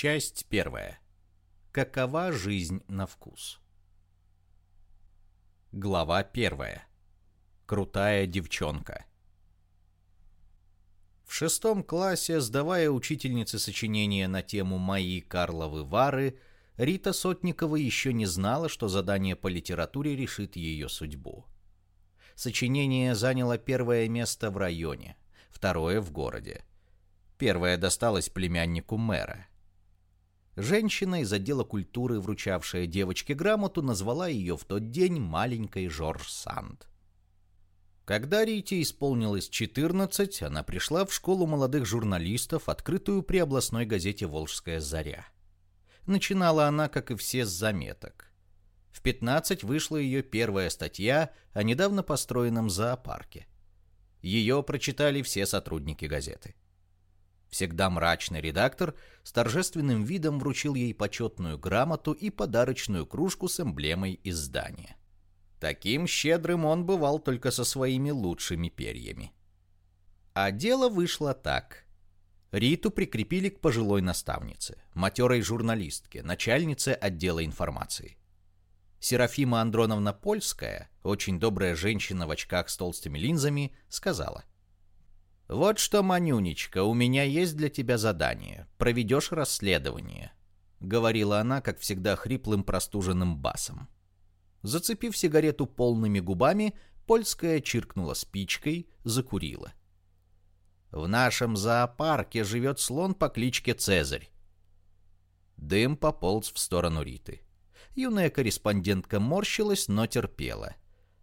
Часть первая. Какова жизнь на вкус? Глава первая. Крутая девчонка. В шестом классе, сдавая учительнице сочинения на тему «Мои Карловы Вары», Рита Сотникова еще не знала, что задание по литературе решит ее судьбу. Сочинение заняло первое место в районе, второе в городе. Первое досталось племяннику мэра. Женщина из отдела культуры, вручавшая девочке грамоту, назвала ее в тот день маленькой Жорж Санд. Когда Рите исполнилось 14, она пришла в школу молодых журналистов, открытую при областной газете «Волжская заря». Начинала она, как и все, с заметок. В 15 вышла ее первая статья о недавно построенном зоопарке. Ее прочитали все сотрудники газеты. Всегда мрачный редактор с торжественным видом вручил ей почетную грамоту и подарочную кружку с эмблемой издания. Таким щедрым он бывал только со своими лучшими перьями. А дело вышло так. Риту прикрепили к пожилой наставнице, матерой журналистке, начальнице отдела информации. Серафима Андроновна Польская, очень добрая женщина в очках с толстыми линзами, сказала. «Вот что, Манюнечка, у меня есть для тебя задание. Проведешь расследование», — говорила она, как всегда, хриплым простуженным басом. Зацепив сигарету полными губами, Польская чиркнула спичкой, закурила. В нашем зоопарке живет слон по кличке Цезарь. Дым пополз в сторону Риты. Юная корреспондентка морщилась, но терпела.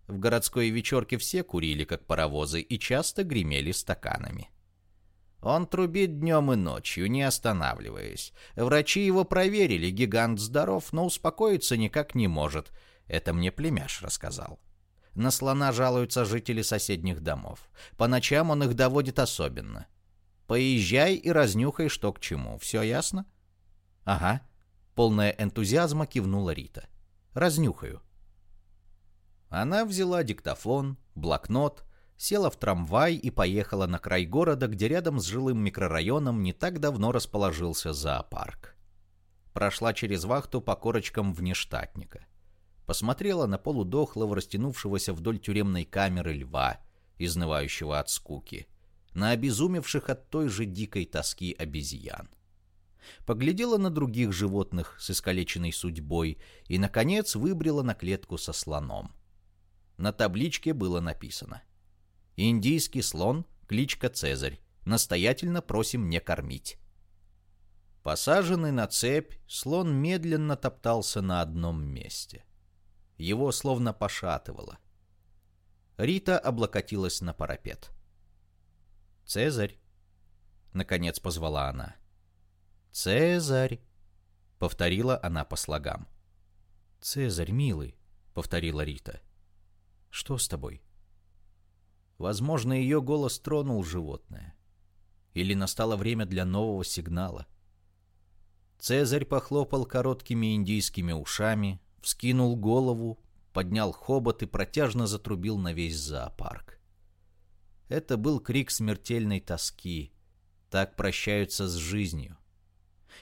В городской вечерке все курили, как паровозы, и часто гремели стаканами. Он трубит днем и ночью, не останавливаясь. Врачи его проверили, гигант здоров, но успокоиться никак не может. Это мне племяш рассказал. На слона жалуются жители соседних домов. По ночам он их доводит особенно. Поезжай и разнюхай, что к чему. Все ясно? Ага. Полная энтузиазма кивнула Рита. Разнюхаю. Она взяла диктофон, блокнот, села в трамвай и поехала на край города, где рядом с жилым микрорайоном не так давно расположился зоопарк. Прошла через вахту по корочкам внештатника посмотрела на полудохлого, растянувшегося вдоль тюремной камеры льва, изнывающего от скуки, на обезумевших от той же дикой тоски обезьян. Поглядела на других животных с искалеченной судьбой и, наконец, выбрела на клетку со слоном. На табличке было написано «Индийский слон, кличка Цезарь, настоятельно просим не кормить». Посаженный на цепь, слон медленно топтался на одном месте — его словно пошатывало. Рита облокотилась на парапет. «Цезарь!» — наконец позвала она. «Цезарь!» — повторила она по слогам. «Цезарь, милый!» — повторила Рита. «Что с тобой?» Возможно, ее голос тронул животное. Или настало время для нового сигнала. Цезарь похлопал короткими индийскими ушами, вскинул голову, поднял хобот и протяжно затрубил на весь зоопарк. Это был крик смертельной тоски. Так прощаются с жизнью.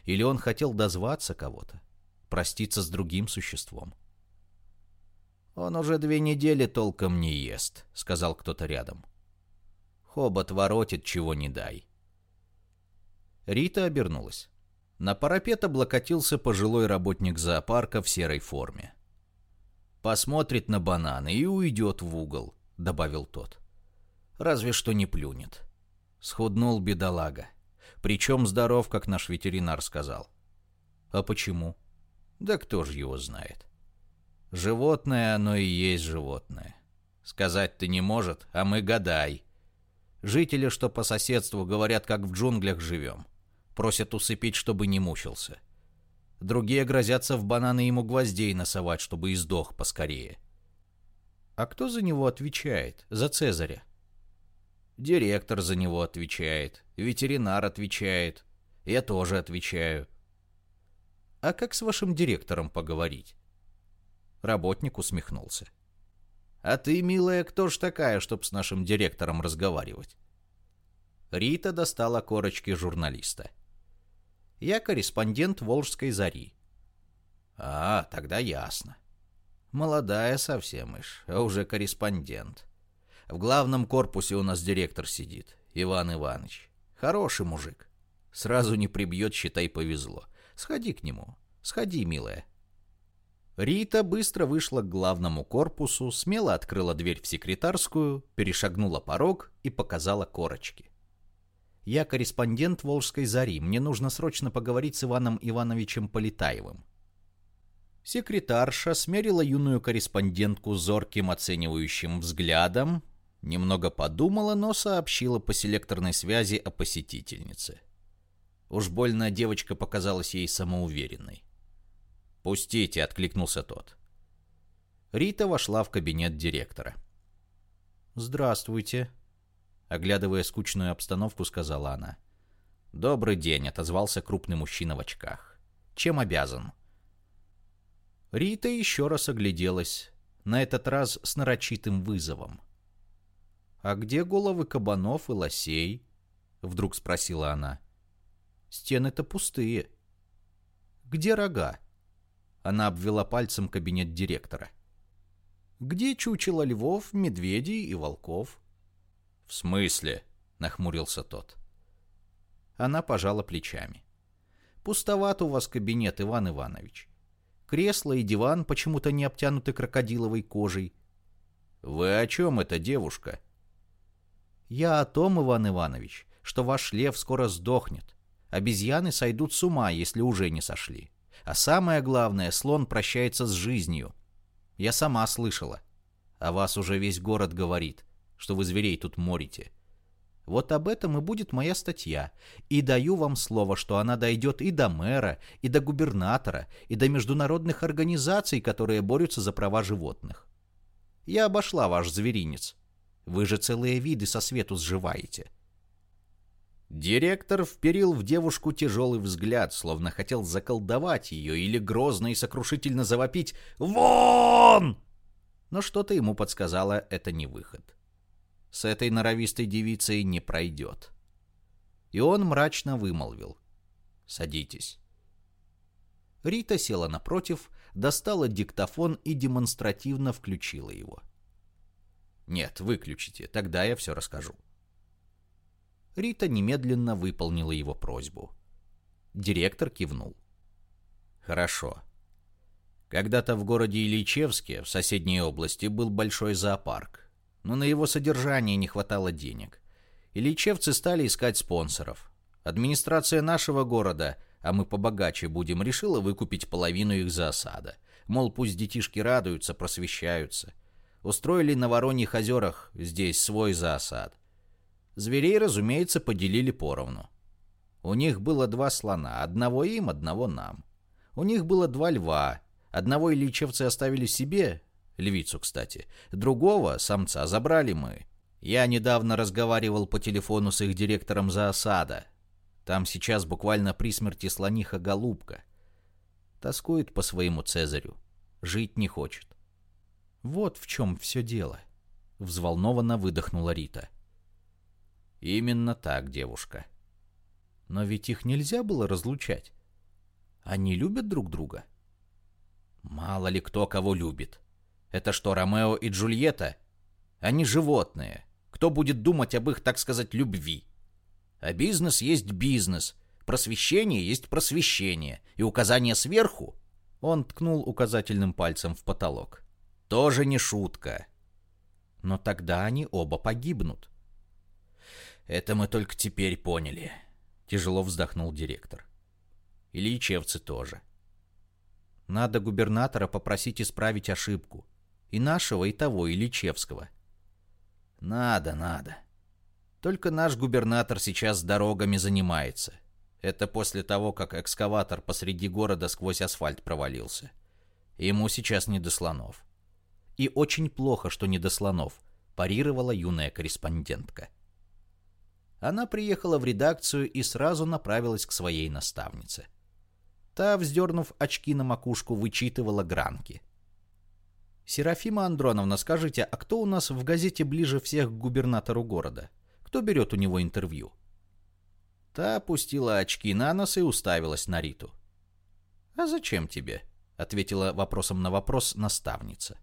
Или он хотел дозваться кого-то, проститься с другим существом. «Он уже две недели толком не ест», — сказал кто-то рядом. «Хобот воротит, чего не дай». Рита обернулась. На парапет облокотился пожилой работник зоопарка в серой форме. «Посмотрит на бананы и уйдет в угол», — добавил тот. «Разве что не плюнет». Схуднул бедолага. Причем здоров, как наш ветеринар сказал. «А почему?» «Да кто же его знает?» «Животное оно и есть животное. Сказать ты не может, а мы гадай. Жители, что по соседству, говорят, как в джунглях живем. Просят усыпить, чтобы не мучился. Другие грозятся в бананы ему гвоздей носовать, чтобы и сдох поскорее. А кто за него отвечает? За Цезаря? Директор за него отвечает. Ветеринар отвечает. Я тоже отвечаю. А как с вашим директором поговорить? Работник усмехнулся. А ты, милая, кто ж такая, чтоб с нашим директором разговаривать? Рита достала корочки журналиста. Я корреспондент Волжской зари. А, тогда ясно. Молодая совсем ишь, а уже корреспондент. В главном корпусе у нас директор сидит, Иван Иванович. Хороший мужик. Сразу не прибьет, считай, повезло. Сходи к нему. Сходи, милая. Рита быстро вышла к главному корпусу, смело открыла дверь в секретарскую, перешагнула порог и показала корочки. «Я корреспондент Волжской зари. Мне нужно срочно поговорить с Иваном Ивановичем Полетаевым». Секретарша смерила юную корреспондентку зорким оценивающим взглядом, немного подумала, но сообщила по селекторной связи о посетительнице. Уж больно девочка показалась ей самоуверенной. «Пустите», — откликнулся тот. Рита вошла в кабинет директора. «Здравствуйте», — оглядывая скучную обстановку, сказала она. «Добрый день», — отозвался крупный мужчина в очках. «Чем обязан?» Рита еще раз огляделась, на этот раз с нарочитым вызовом. «А где головы кабанов и лосей?» — вдруг спросила она. «Стены-то пустые. Где рога?» Она обвела пальцем кабинет директора. «Где чучело львов, медведей и волков?» «В смысле?» — нахмурился тот. Она пожала плечами. «Пустоват у вас кабинет, Иван Иванович. Кресло и диван почему-то не обтянуты крокодиловой кожей». «Вы о чем это, девушка?» «Я о том, Иван Иванович, что ваш лев скоро сдохнет. Обезьяны сойдут с ума, если уже не сошли. А самое главное, слон прощается с жизнью. Я сама слышала. А вас уже весь город говорит, что вы зверей тут морите. Вот об этом и будет моя статья. И даю вам слово, что она дойдет и до мэра, и до губернатора, и до международных организаций, которые борются за права животных. Я обошла ваш зверинец. Вы же целые виды со свету сживаете. Директор вперил в девушку тяжелый взгляд, словно хотел заколдовать ее или грозно и сокрушительно завопить «Вон!». Но что-то ему подсказало, это не выход. С этой норовистой девицей не пройдет. И он мрачно вымолвил «Садитесь». Рита села напротив, достала диктофон и демонстративно включила его. «Нет, выключите, тогда я все расскажу». Рита немедленно выполнила его просьбу. Директор кивнул. «Хорошо. Когда-то в городе Ильичевске, в соседней области, был большой зоопарк. Но на его содержание не хватало денег. Ильичевцы стали искать спонсоров. Администрация нашего города, а мы побогаче будем, решила выкупить половину их за осада. Мол, пусть детишки радуются, просвещаются. Устроили на Вороньих озерах здесь свой заосад. Зверей, разумеется, поделили поровну. У них было два слона, одного им, одного нам. У них было два льва, одного ильичевцы оставили себе, львицу, кстати, другого, самца, забрали мы. Я недавно разговаривал по телефону с их директором зоосада. Там сейчас буквально при смерти слониха голубка. Тоскует по своему Цезарю. Жить не хочет. Вот в чем все дело. Взволнованно выдохнула Рита. Именно так, девушка. Но ведь их нельзя было разлучать. Они любят друг друга. Мало ли кто кого любит. Это что, Ромео и Джульетта? Они животные. Кто будет думать об их, так сказать, любви? А бизнес есть бизнес. Просвещение есть просвещение. И указание сверху... Он ткнул указательным пальцем в потолок. Тоже не шутка. Но тогда они оба погибнут. Это мы только теперь поняли. Тяжело вздохнул директор. Ильичевцы тоже. Надо губернатора попросить исправить ошибку. И нашего, и того, Ильичевского. Надо, надо. Только наш губернатор сейчас дорогами занимается. Это после того, как экскаватор посреди города сквозь асфальт провалился. Ему сейчас не до слонов. И очень плохо, что не до слонов, парировала юная корреспондентка. Она приехала в редакцию и сразу направилась к своей наставнице. Та, вздернув очки на макушку, вычитывала гранки. «Серафима Андроновна, скажите, а кто у нас в газете ближе всех к губернатору города? Кто берет у него интервью?» Та опустила очки на нос и уставилась на Риту. «А зачем тебе?» — ответила вопросом на вопрос наставница.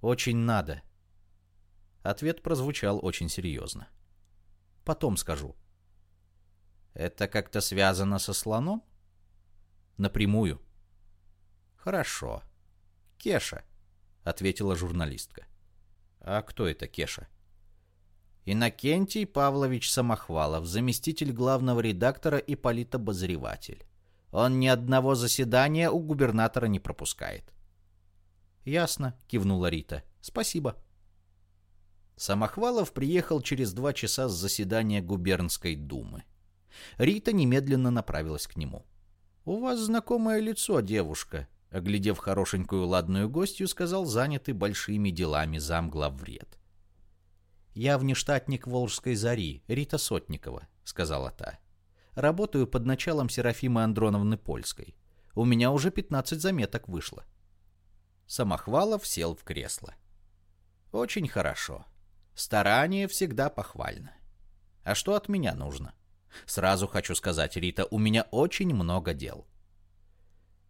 «Очень надо». Ответ прозвучал очень серьезно. «Потом скажу». «Это как-то связано со слоном?» «Напрямую». «Хорошо. Кеша», — ответила журналистка. «А кто это Кеша?» Иннокентий Павлович Самохвалов, заместитель главного редактора и политобозреватель. Он ни одного заседания у губернатора не пропускает. «Ясно», — кивнула Рита. «Спасибо». Самохвалов приехал через два часа с заседания губернской думы. Рита немедленно направилась к нему. «У вас знакомое лицо, девушка», — оглядев хорошенькую ладную гостью, сказал занятый большими делами замглаввред. «Я внештатник Волжской зари, Рита Сотникова», — сказала та. «Работаю под началом Серафимы Андроновны Польской. У меня уже 15 заметок вышло». Самохвалов сел в кресло. «Очень хорошо. Старание всегда похвально. А что от меня нужно? Сразу хочу сказать, Рита, у меня очень много дел».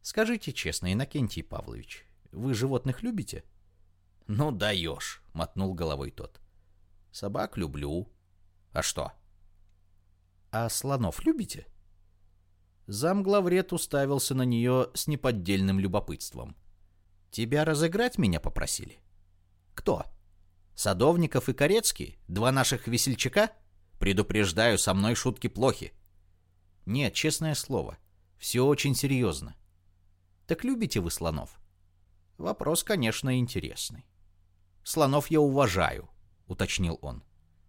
«Скажите честно, Иннокентий Павлович, вы животных любите?» «Ну даешь», — мотнул головой тот. Собак люблю. А что? А слонов любите? Замглавред уставился на нее с неподдельным любопытством. Тебя разыграть меня попросили? Кто? Садовников и Корецкий? Два наших весельчака? Предупреждаю, со мной шутки плохи. Нет, честное слово. Все очень серьезно. Так любите вы слонов? Вопрос, конечно, интересный. Слонов я уважаю, — уточнил он.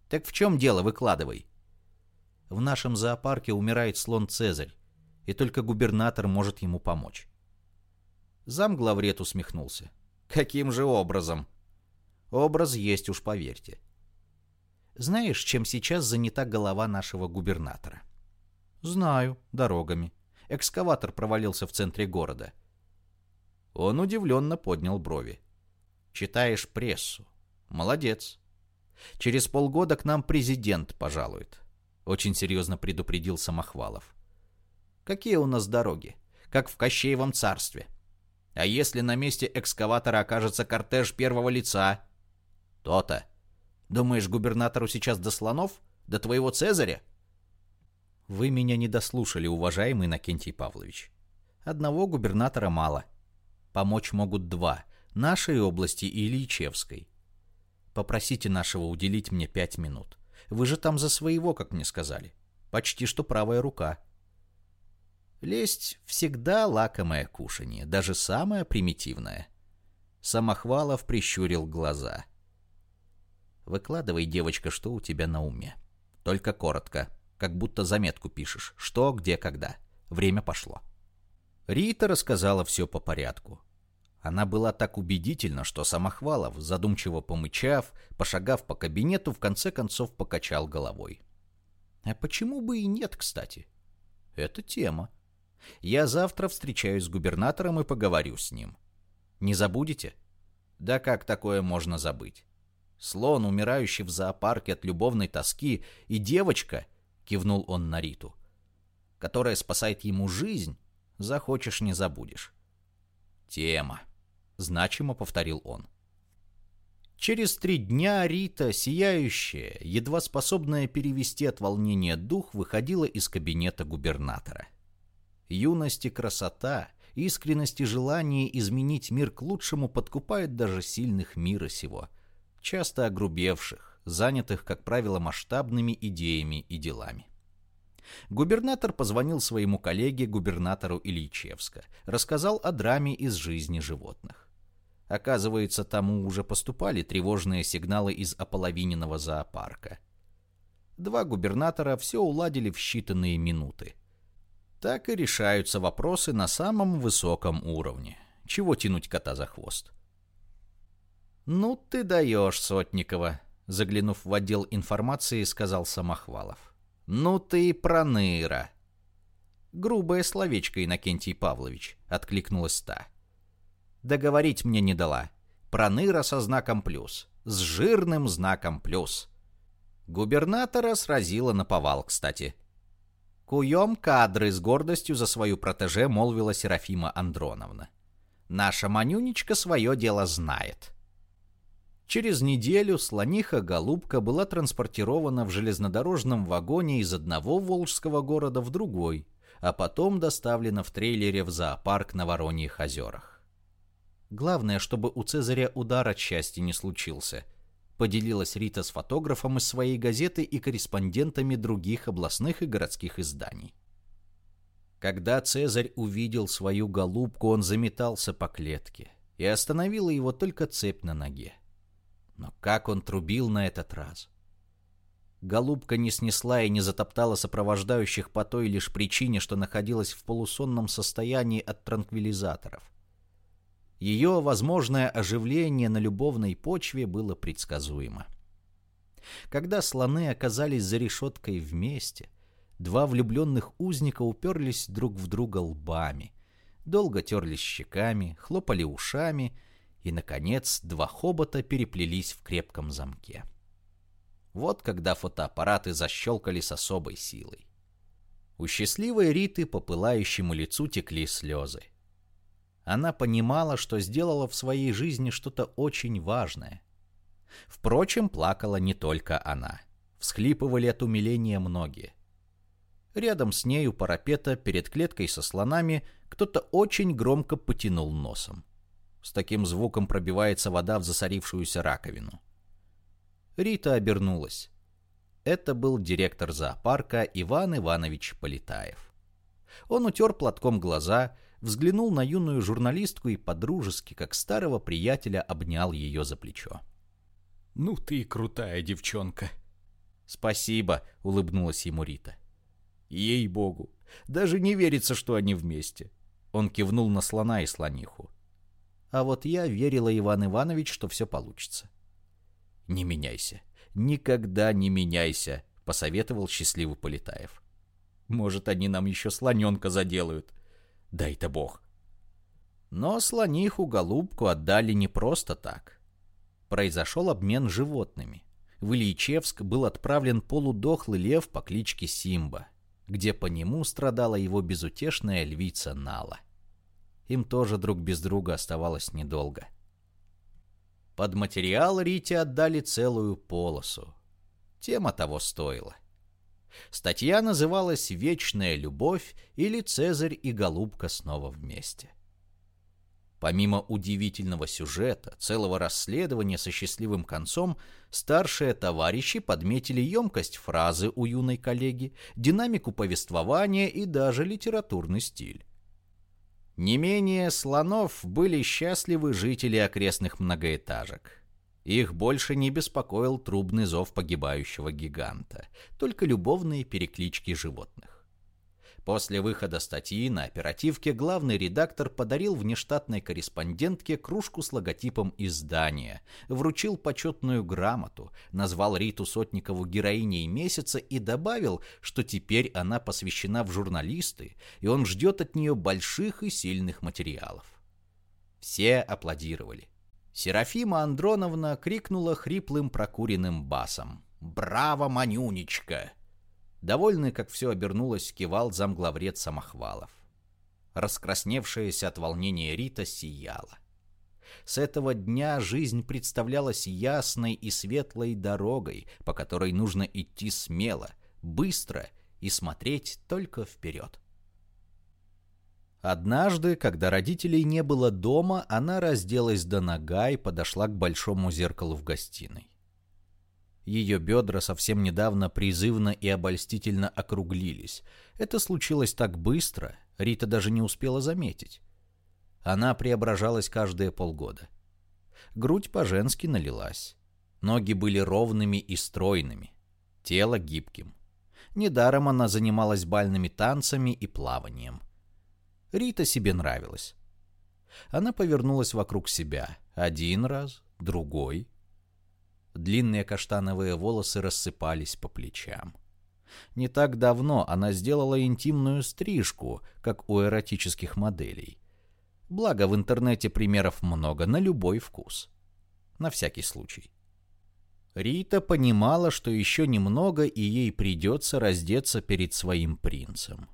«Так в чем дело, выкладывай?» «В нашем зоопарке умирает слон Цезарь, и только губернатор может ему помочь». Замглавред усмехнулся. «Каким же образом?» «Образ есть уж, поверьте». «Знаешь, чем сейчас занята голова нашего губернатора?» «Знаю, дорогами. Экскаватор провалился в центре города». Он удивленно поднял брови. «Читаешь прессу. Молодец. Через полгода к нам президент пожалует. Очень серьезно предупредил Самохвалов. Какие у нас дороги? Как в Кощеевом царстве. А если на месте экскаватора окажется кортеж первого лица? То-то. Думаешь, губернатору сейчас до слонов? До твоего Цезаря? Вы меня не дослушали, уважаемый Накентий Павлович. Одного губернатора мало. Помочь могут два. Нашей области и Ильичевской. Попросите нашего уделить мне пять минут. Вы же там за своего, как мне сказали. Почти что правая рука. Лесть всегда лакомое кушанье, даже самое примитивное. Самохвалов прищурил глаза. Выкладывай, девочка, что у тебя на уме. Только коротко, как будто заметку пишешь. Что, где, когда. Время пошло. Рита рассказала все по порядку. Она была так убедительна, что Самохвалов, задумчиво помычав, пошагав по кабинету, в конце концов покачал головой. А почему бы и нет, кстати? Это тема. Я завтра встречаюсь с губернатором и поговорю с ним. Не забудете? Да как такое можно забыть? Слон, умирающий в зоопарке от любовной тоски, и девочка, кивнул он на Риту, которая спасает ему жизнь, захочешь не забудешь. Тема. — значимо повторил он. Через три дня Рита, сияющая, едва способная перевести от волнения дух, выходила из кабинета губернатора. Юность и красота, искренность и желание изменить мир к лучшему подкупают даже сильных мира сего, часто огрубевших, занятых, как правило, масштабными идеями и делами. Губернатор позвонил своему коллеге, губернатору Ильичевска, рассказал о драме из жизни животных. Оказывается, тому уже поступали тревожные сигналы из ополовиненного зоопарка. Два губернатора все уладили в считанные минуты. Так и решаются вопросы на самом высоком уровне. Чего тянуть кота за хвост? «Ну ты даешь, Сотникова», — заглянув в отдел информации, сказал Самохвалов. «Ну ты и проныра». «Грубое словечко, Иннокентий Павлович», — откликнулась та договорить мне не дала. Проныра со знаком плюс. С жирным знаком плюс. Губернатора сразила на повал, кстати. «Куем кадры» с гордостью за свою протеже молвила Серафима Андроновна. «Наша Манюнечка свое дело знает». Через неделю слониха-голубка была транспортирована в железнодорожном вагоне из одного волжского города в другой, а потом доставлена в трейлере в зоопарк на Вороньих озерах. Главное, чтобы у Цезаря удар от счастья не случился, поделилась Рита с фотографом из своей газеты и корреспондентами других областных и городских изданий. Когда Цезарь увидел свою голубку, он заметался по клетке, и остановила его только цепь на ноге. Но как он трубил на этот раз! Голубка не снесла и не затоптала сопровождающих по той лишь причине, что находилась в полусонном состоянии от транквилизаторов. Ее возможное оживление на любовной почве было предсказуемо. Когда слоны оказались за решеткой вместе, два влюбленных узника уперлись друг в друга лбами, долго терлись щеками, хлопали ушами — и, наконец, два хобота переплелись в крепком замке. Вот когда фотоаппараты защелкали с особой силой. У счастливой Риты по пылающему лицу текли слезы. Она понимала, что сделала в своей жизни что-то очень важное. Впрочем, плакала не только она. Всхлипывали от умиления многие. Рядом с нею парапета перед клеткой со слонами кто-то очень громко потянул носом. С таким звуком пробивается вода в засорившуюся раковину. Рита обернулась. Это был директор зоопарка Иван Иванович Полетаев. Он утер платком глаза, взглянул на юную журналистку и подружески, как старого приятеля, обнял ее за плечо. «Ну ты крутая девчонка!» «Спасибо», — улыбнулась ему Рита. «Ей-богу, даже не верится, что они вместе». Он кивнул на слона и слониху. А вот я верила, Иван Иванович, что все получится. «Не меняйся. Никогда не меняйся», — посоветовал счастливый Полетаев. «Может, они нам еще слоненка заделают. Дай-то бог». Но слониху-голубку отдали не просто так. Произошел обмен животными. В Ильичевск был отправлен полудохлый лев по кличке Симба, где по нему страдала его безутешная львица Нала. Им тоже друг без друга оставалось недолго. Под материал Рите отдали целую полосу. Тема того стоила. Статья называлась «Вечная любовь» или «Цезарь и голубка снова вместе». Помимо удивительного сюжета, целого расследования со счастливым концом, старшие товарищи подметили емкость фразы у юной коллеги, динамику повествования и даже литературный стиль. Не менее слонов были счастливы жители окрестных многоэтажек. Их больше не беспокоил трубный зов погибающего гиганта, только любовные переклички животных. После выхода статьи на оперативке главный редактор подарил внештатной корреспондентке кружку с логотипом издания, вручил почетную грамоту, назвал Риту Сотникову героиней месяца и добавил, что теперь она посвящена в журналисты, и он ждет от нее больших и сильных материалов. Все аплодировали. Серафима Андроновна крикнула хриплым прокуренным басом. «Браво, Манюнечка!» Довольный, как все обернулось, кивал замглавред Самохвалов. Раскрасневшаяся от волнения Рита сияла. С этого дня жизнь представлялась ясной и светлой дорогой, по которой нужно идти смело, быстро и смотреть только вперед. Однажды, когда родителей не было дома, она разделась до нога и подошла к большому зеркалу в гостиной. Ее бедра совсем недавно призывно и обольстительно округлились. Это случилось так быстро, Рита даже не успела заметить. Она преображалась каждые полгода. Грудь по-женски налилась. Ноги были ровными и стройными. Тело гибким. Недаром она занималась бальными танцами и плаванием. Рита себе нравилась. Она повернулась вокруг себя. Один раз, другой — Длинные каштановые волосы рассыпались по плечам. Не так давно она сделала интимную стрижку, как у эротических моделей. Благо, в интернете примеров много на любой вкус. На всякий случай. Рита понимала, что еще немного, и ей придется раздеться перед своим принцем.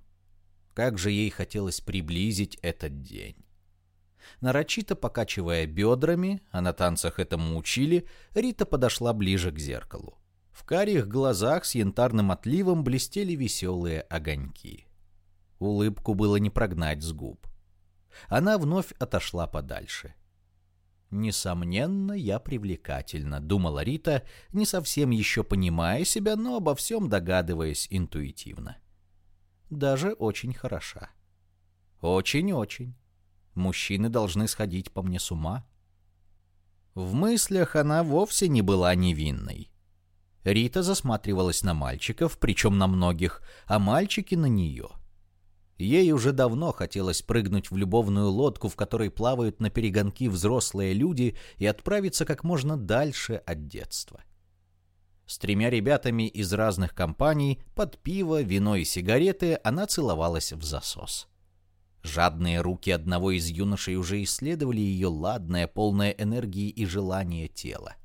Как же ей хотелось приблизить этот день. Нарочито покачивая бедрами, а на танцах этому учили, Рита подошла ближе к зеркалу. В карих глазах с янтарным отливом блестели веселые огоньки. Улыбку было не прогнать с губ. Она вновь отошла подальше. «Несомненно, я привлекательна», — думала Рита, не совсем еще понимая себя, но обо всем догадываясь интуитивно. «Даже очень хороша. Очень-очень. Мужчины должны сходить по мне с ума». В мыслях она вовсе не была невинной. Рита засматривалась на мальчиков, причем на многих, а мальчики на нее — Ей уже давно хотелось прыгнуть в любовную лодку, в которой плавают на перегонки взрослые люди, и отправиться как можно дальше от детства. С тремя ребятами из разных компаний, под пиво, вино и сигареты, она целовалась в засос. Жадные руки одного из юношей уже исследовали ее ладное, полное энергии и желания тело.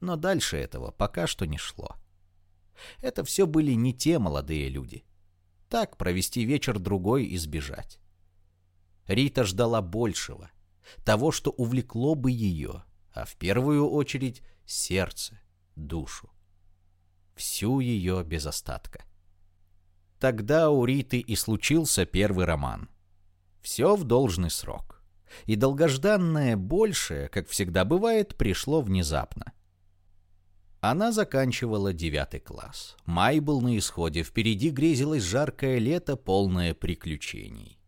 Но дальше этого пока что не шло. Это все были не те молодые люди — так провести вечер-другой и сбежать. Рита ждала большего, того, что увлекло бы ее, а в первую очередь сердце, душу. Всю ее без остатка. Тогда у Риты и случился первый роман. Все в должный срок. И долгожданное большее, как всегда бывает, пришло внезапно. Она заканчивала девятый класс. Май был на исходе, впереди грезилось жаркое лето, полное приключений.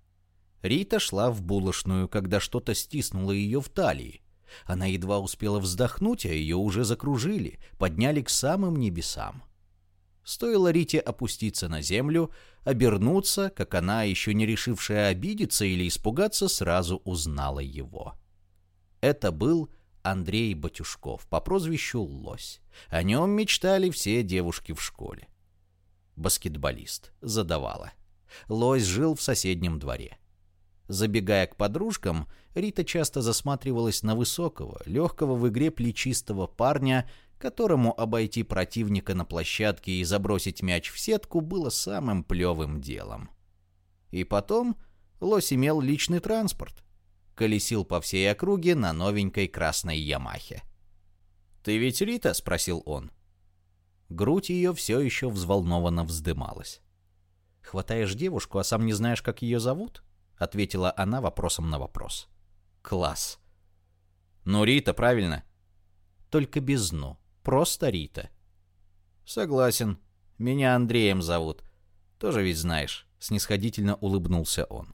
Рита шла в булочную, когда что-то стиснуло ее в талии. Она едва успела вздохнуть, а ее уже закружили, подняли к самым небесам. Стоило Рите опуститься на землю, обернуться, как она, еще не решившая обидеться или испугаться, сразу узнала его. Это был Андрей Батюшков по прозвищу Лось. О нем мечтали все девушки в школе. Баскетболист. Задавала. Лось жил в соседнем дворе. Забегая к подружкам, Рита часто засматривалась на высокого, легкого в игре плечистого парня, которому обойти противника на площадке и забросить мяч в сетку было самым плевым делом. И потом Лось имел личный транспорт колесил по всей округе на новенькой красной Ямахе. «Ты ведь Рита?» — спросил он. Грудь ее все еще взволнованно вздымалась. «Хватаешь девушку, а сам не знаешь, как ее зовут?» — ответила она вопросом на вопрос. «Класс!» «Ну, Рита, правильно?» «Только без «ну». Просто Рита». «Согласен. Меня Андреем зовут. Тоже ведь знаешь», — снисходительно улыбнулся он.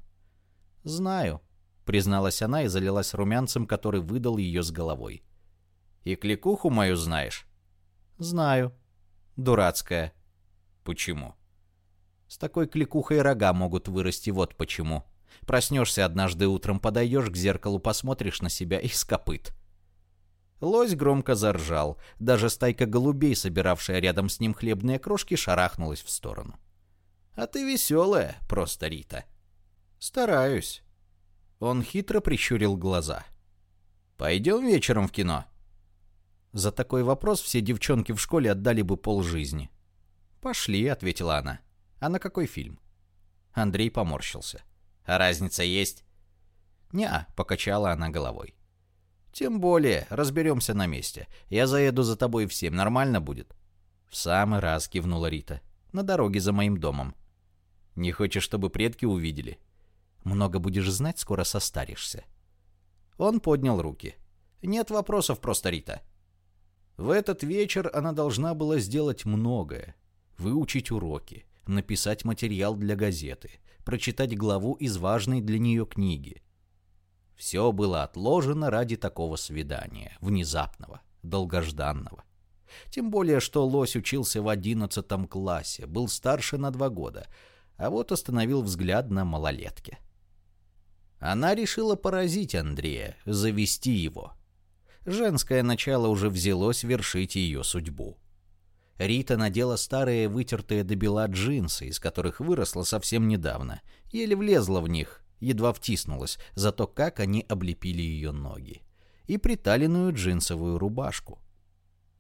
«Знаю», призналась она и залилась румянцем, который выдал ее с головой. «И кликуху мою знаешь?» «Знаю. Дурацкая». «Почему?» «С такой кликухой рога могут вырасти, вот почему. Проснешься однажды утром, подойдешь к зеркалу, посмотришь на себя и скопыт». Лось громко заржал. Даже стайка голубей, собиравшая рядом с ним хлебные крошки, шарахнулась в сторону. «А ты веселая, просто, Рита». «Стараюсь». Он хитро прищурил глаза. «Пойдем вечером в кино?» За такой вопрос все девчонки в школе отдали бы полжизни. «Пошли», — ответила она. «А на какой фильм?» Андрей поморщился. «А разница есть?» «Не-а», покачала она головой. «Тем более, разберемся на месте. Я заеду за тобой в семь, нормально будет?» «В самый раз», — кивнула Рита. «На дороге за моим домом». «Не хочешь, чтобы предки увидели?» Много будешь знать, скоро состаришься. Он поднял руки. Нет вопросов просто, Рита. В этот вечер она должна была сделать многое. Выучить уроки, написать материал для газеты, прочитать главу из важной для нее книги. Все было отложено ради такого свидания, внезапного, долгожданного. Тем более, что Лось учился в одиннадцатом классе, был старше на два года, а вот остановил взгляд на малолетке. Она решила поразить Андрея, завести его. Женское начало уже взялось вершить ее судьбу. Рита надела старые вытертые до бела джинсы, из которых выросла совсем недавно, еле влезла в них, едва втиснулась, зато как они облепили ее ноги, и приталенную джинсовую рубашку.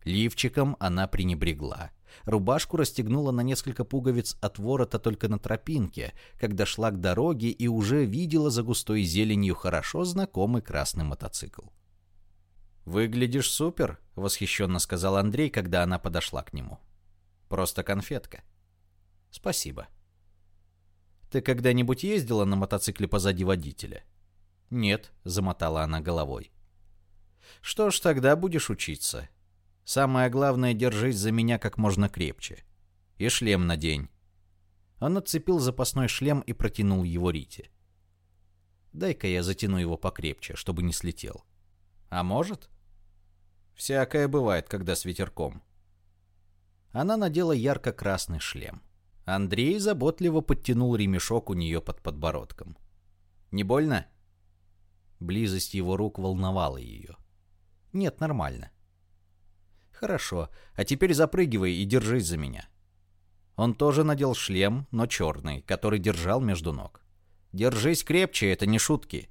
Лифчиком она пренебрегла. Рубашку расстегнула на несколько пуговиц от ворота только на тропинке, когда шла к дороге и уже видела за густой зеленью хорошо знакомый красный мотоцикл. «Выглядишь супер», — восхищенно сказал Андрей, когда она подошла к нему. «Просто конфетка». «Спасибо». «Ты когда-нибудь ездила на мотоцикле позади водителя?» «Нет», — замотала она головой. «Что ж, тогда будешь учиться. Самое главное, держись за меня как можно крепче. И шлем надень». Он отцепил запасной шлем и протянул его Рите. «Дай-ка я затяну его покрепче, чтобы не слетел». «А может?» «Всякое бывает, когда с ветерком». Она надела ярко-красный шлем. Андрей заботливо подтянул ремешок у нее под подбородком. «Не больно?» Близость его рук волновала ее. «Нет, нормально». «Хорошо, а теперь запрыгивай и держись за меня». Он тоже надел шлем, но черный, который держал между ног. «Держись крепче, это не шутки».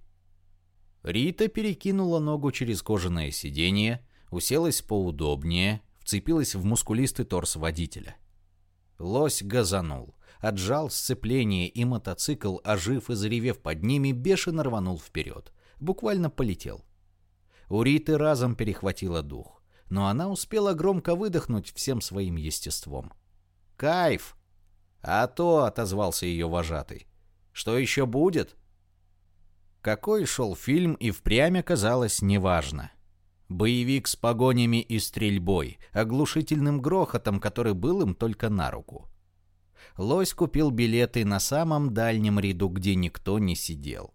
Рита перекинула ногу через кожаное сиденье, уселась поудобнее, вцепилась в мускулистый торс водителя. Лось газанул, отжал сцепление, и мотоцикл, ожив и заревев под ними, бешено рванул вперед. Буквально полетел. У Риты разом перехватило дух, но она успела громко выдохнуть всем своим естеством. «Кайф!» «А то!» — отозвался ее вожатый. «Что еще будет?» Какой шел фильм и впрямь оказалось неважно. Боевик с погонями и стрельбой, оглушительным грохотом, который был им только на руку. Лось купил билеты на самом дальнем ряду, где никто не сидел.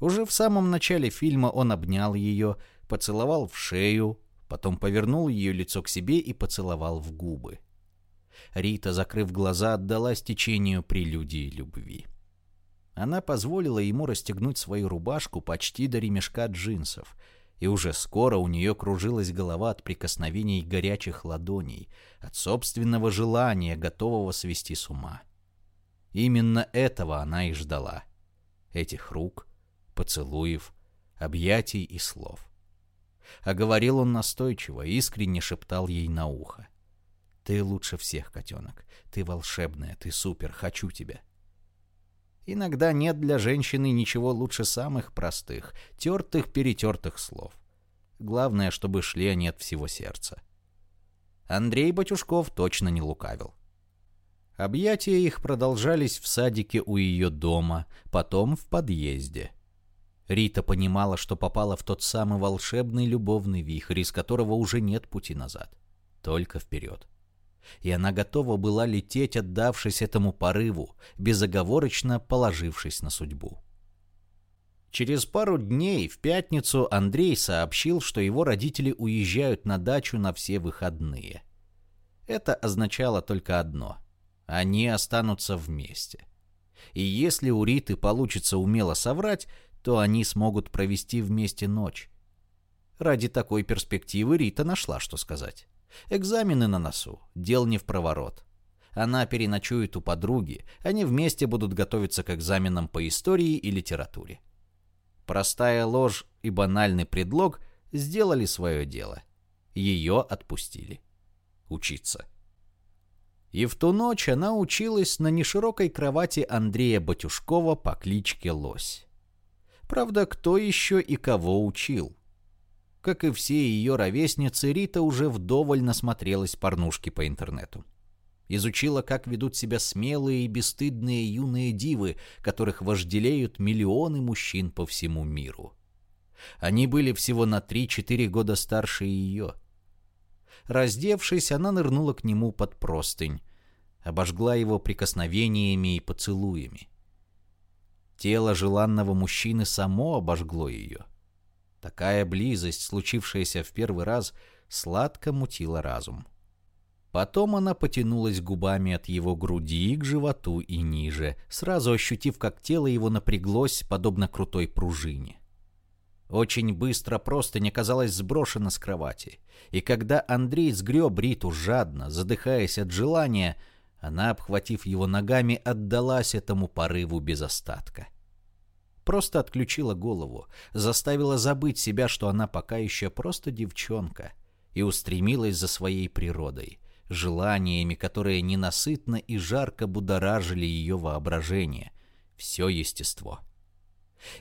Уже в самом начале фильма он обнял ее, поцеловал в шею, потом повернул ее лицо к себе и поцеловал в губы. Рита, закрыв глаза, отдалась течению прелюдии любви. Она позволила ему расстегнуть свою рубашку почти до ремешка джинсов, и уже скоро у нее кружилась голова от прикосновений горячих ладоней, от собственного желания, готового свести с ума. Именно этого она и ждала. Этих рук, поцелуев, объятий и слов. А говорил он настойчиво, искренне шептал ей на ухо. «Ты лучше всех, котенок. Ты волшебная, ты супер, хочу тебя». Иногда нет для женщины ничего лучше самых простых, тертых-перетертых слов. Главное, чтобы шли они от всего сердца. Андрей Батюшков точно не лукавил. Объятия их продолжались в садике у ее дома, потом в подъезде. Рита понимала, что попала в тот самый волшебный любовный вихрь, из которого уже нет пути назад. Только вперед и она готова была лететь, отдавшись этому порыву, безоговорочно положившись на судьбу. Через пару дней, в пятницу, Андрей сообщил, что его родители уезжают на дачу на все выходные. Это означало только одно – они останутся вместе. И если у Риты получится умело соврать, то они смогут провести вместе ночь. Ради такой перспективы Рита нашла, что сказать. Экзамены на носу, дел не в проворот. Она переночует у подруги, они вместе будут готовиться к экзаменам по истории и литературе. Простая ложь и банальный предлог сделали свое дело. Ее отпустили. Учиться. И в ту ночь она училась на неширокой кровати Андрея Батюшкова по кличке Лось. Правда, кто еще и кого учил? Как и все ее ровесницы, Рита уже вдоволь насмотрелась порнушки по интернету. Изучила, как ведут себя смелые и бесстыдные юные дивы, которых вожделеют миллионы мужчин по всему миру. Они были всего на 3-4 года старше ее. Раздевшись, она нырнула к нему под простынь, обожгла его прикосновениями и поцелуями. Тело желанного мужчины само обожгло ее. Такая близость, случившаяся в первый раз, сладко мутила разум. Потом она потянулась губами от его груди к животу и ниже, сразу ощутив, как тело его напряглось, подобно крутой пружине. Очень быстро просто не казалось сброшена с кровати, и когда Андрей сгреб Риту жадно, задыхаясь от желания, она, обхватив его ногами, отдалась этому порыву без остатка. — Просто отключила голову, заставила забыть себя, что она пока еще просто девчонка, и устремилась за своей природой, желаниями, которые ненасытно и жарко будоражили ее воображение, все естество.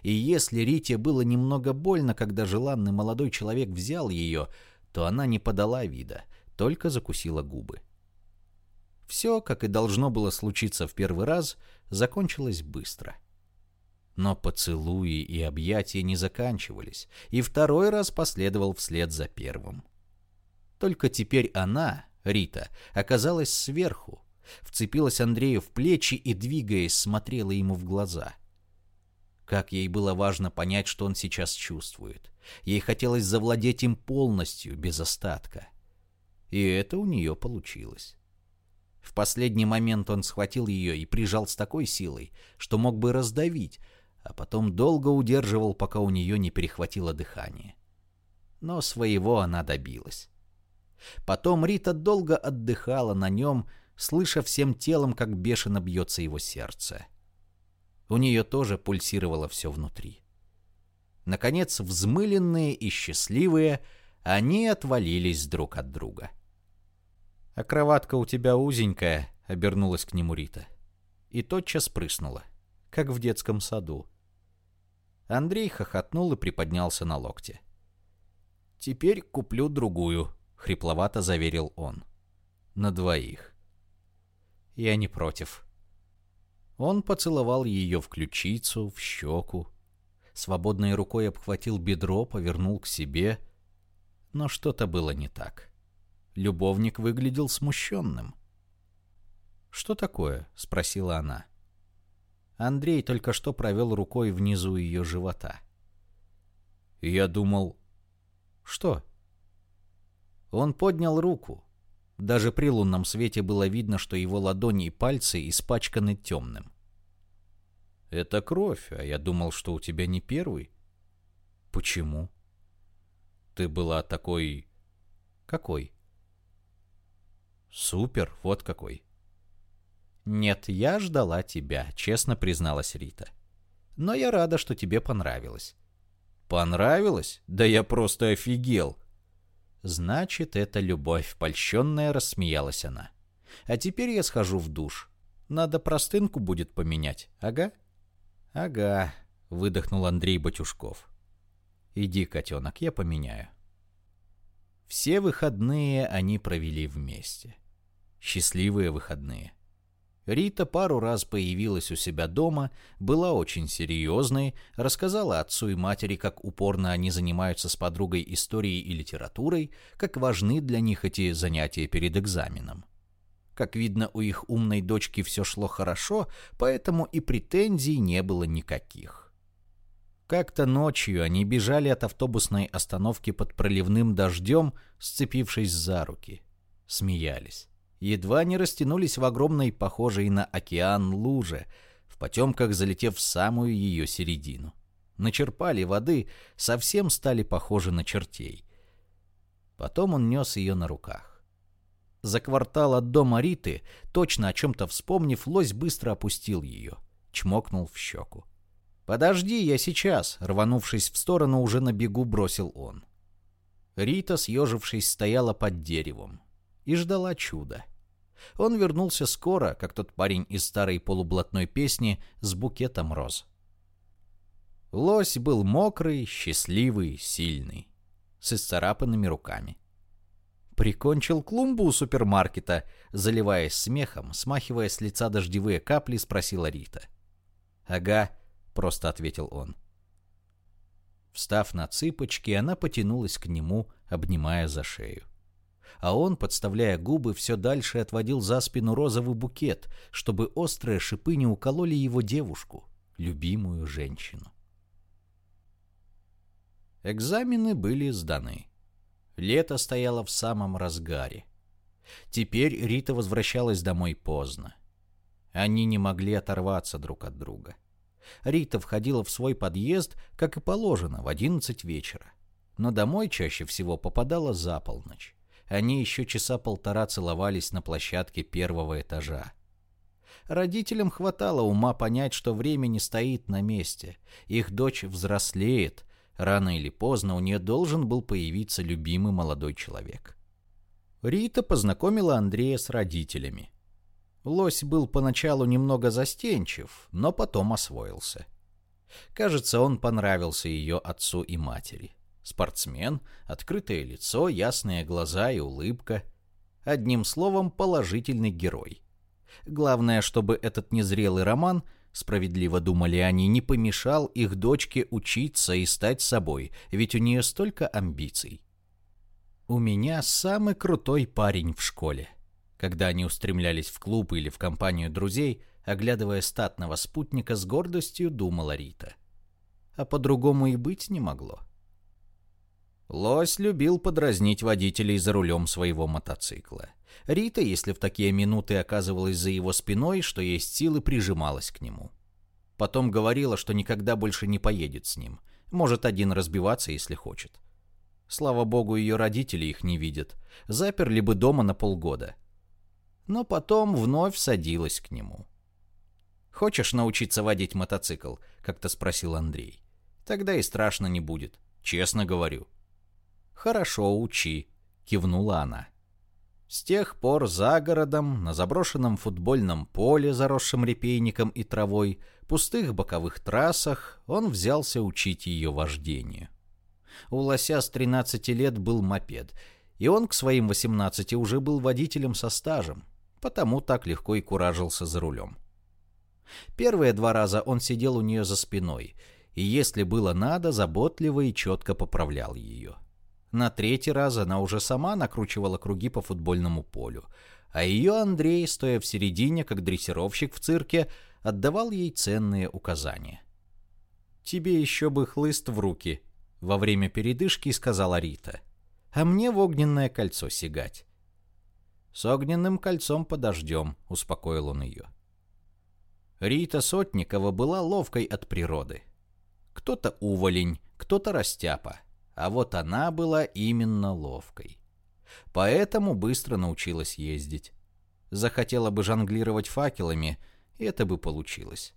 И если Рите было немного больно, когда желанный молодой человек взял ее, то она не подала вида, только закусила губы. Все, как и должно было случиться в первый раз, закончилось быстро. Но поцелуи и объятия не заканчивались, и второй раз последовал вслед за первым. Только теперь она, Рита, оказалась сверху, вцепилась Андрею в плечи и, двигаясь, смотрела ему в глаза. Как ей было важно понять, что он сейчас чувствует. Ей хотелось завладеть им полностью, без остатка. И это у нее получилось. В последний момент он схватил ее и прижал с такой силой, что мог бы раздавить, а потом долго удерживал, пока у нее не перехватило дыхание. Но своего она добилась. Потом Рита долго отдыхала на нем, слыша всем телом, как бешено бьется его сердце. У нее тоже пульсировало все внутри. Наконец, взмыленные и счастливые, они отвалились друг от друга. «А кроватка у тебя узенькая», — обернулась к нему Рита. И тотчас прыснула, как в детском саду. Андрей хохотнул и приподнялся на локте. «Теперь куплю другую», хрипловато заверил он. На двоих. Я не против. Он поцеловал ее в ключицу, в щеку. Свободной рукой обхватил бедро, повернул к себе. Но что-то было не так. Любовник выглядел смущенным. «Что такое?» — спросила она. Андрей только что провел рукой внизу ее живота. «Я думал...» «Что?» Он поднял руку. Даже при лунном свете было видно, что его ладони и пальцы испачканы темным. «Это кровь, а я думал, что у тебя не первый». «Почему?» «Ты была такой...» «Какой?» «Супер, вот какой». «Нет, я ждала тебя», — честно призналась Рита. «Но я рада, что тебе понравилось». «Понравилось? Да я просто офигел!» Значит, это любовь, польщенная, рассмеялась она. А теперь я схожу в душ. Надо простынку будет поменять, ага? Ага, выдохнул Андрей Батюшков. Иди, котенок, я поменяю. Все выходные они провели вместе. Счастливые выходные. Рита пару раз появилась у себя дома, была очень серьезной, рассказала отцу и матери, как упорно они занимаются с подругой историей и литературой, как важны для них эти занятия перед экзаменом. Как видно, у их умной дочки все шло хорошо, поэтому и претензий не было никаких. Как-то ночью они бежали от автобусной остановки под проливным дождем, сцепившись за руки. Смеялись едва не растянулись в огромной, похожей на океан луже, в потемках залетев в самую ее середину. Начерпали воды, совсем стали похожи на чертей. Потом он нес ее на руках. За квартал от дома Риты, точно о чем-то вспомнив, лось быстро опустил ее, чмокнул в щеку. «Подожди, я сейчас!» — рванувшись в сторону, уже на бегу бросил он. Рита, съежившись, стояла под деревом и ждала чуда. Он вернулся скоро, как тот парень из старой полублатной песни с букетом роз. Лось был мокрый, счастливый, сильный, с исцарапанными руками. Прикончил клумбу у супермаркета, заливаясь смехом, смахивая с лица дождевые капли, спросила Рита. «Ага», — просто ответил он. Встав на цыпочки, она потянулась к нему, обнимая за шею а он, подставляя губы, все дальше отводил за спину розовый букет, чтобы острые шипы не укололи его девушку, любимую женщину. Экзамены были сданы. Лето стояло в самом разгаре. Теперь Рита возвращалась домой поздно. Они не могли оторваться друг от друга. Рита входила в свой подъезд, как и положено, в одиннадцать вечера. Но домой чаще всего попадала за полночь. Они еще часа полтора целовались на площадке первого этажа. Родителям хватало ума понять, что время не стоит на месте. Их дочь взрослеет, Рано или поздно у нее должен был появиться любимый молодой человек. Рита познакомила Андрея с родителями. Лось был поначалу немного застенчив, но потом освоился. Кажется, он понравился ее отцу и матери. Спортсмен, открытое лицо, ясные глаза и улыбка. Одним словом, положительный герой. Главное, чтобы этот незрелый роман, справедливо думали они, не помешал их дочке учиться и стать собой, ведь у нее столько амбиций. У меня самый крутой парень в школе. Когда они устремлялись в клуб или в компанию друзей, оглядывая статного спутника с гордостью, думала Рита. А по-другому и быть не могло. Лось любил подразнить водителей за рулем своего мотоцикла. Рита, если в такие минуты оказывалась за его спиной, что есть силы, прижималась к нему. Потом говорила, что никогда больше не поедет с ним. Может один разбиваться, если хочет. Слава богу, ее родители их не видят. Заперли бы дома на полгода. Но потом вновь садилась к нему. «Хочешь научиться водить мотоцикл?» — как-то спросил Андрей. «Тогда и страшно не будет. Честно говорю». «Хорошо, учи», — кивнула она. С тех пор за городом, на заброшенном футбольном поле, заросшем репейником и травой, пустых боковых трассах, он взялся учить ее вождению. У лося с 13 лет был мопед, и он к своим 18 уже был водителем со стажем, потому так легко и куражился за рулем. Первые два раза он сидел у нее за спиной, и если было надо, заботливо и четко поправлял ее. На третий раз она уже сама накручивала круги по футбольному полю, а ее Андрей, стоя в середине, как дрессировщик в цирке, отдавал ей ценные указания. «Тебе еще бы хлыст в руки», во время передышки сказала Рита. «А мне в огненное кольцо сигать». «С огненным кольцом подождем», — успокоил он ее. Рита Сотникова была ловкой от природы. Кто-то уволень, кто-то растяпа, а вот она была именно ловкой. Поэтому быстро научилась ездить. Захотела бы жонглировать факелами, это бы получилось.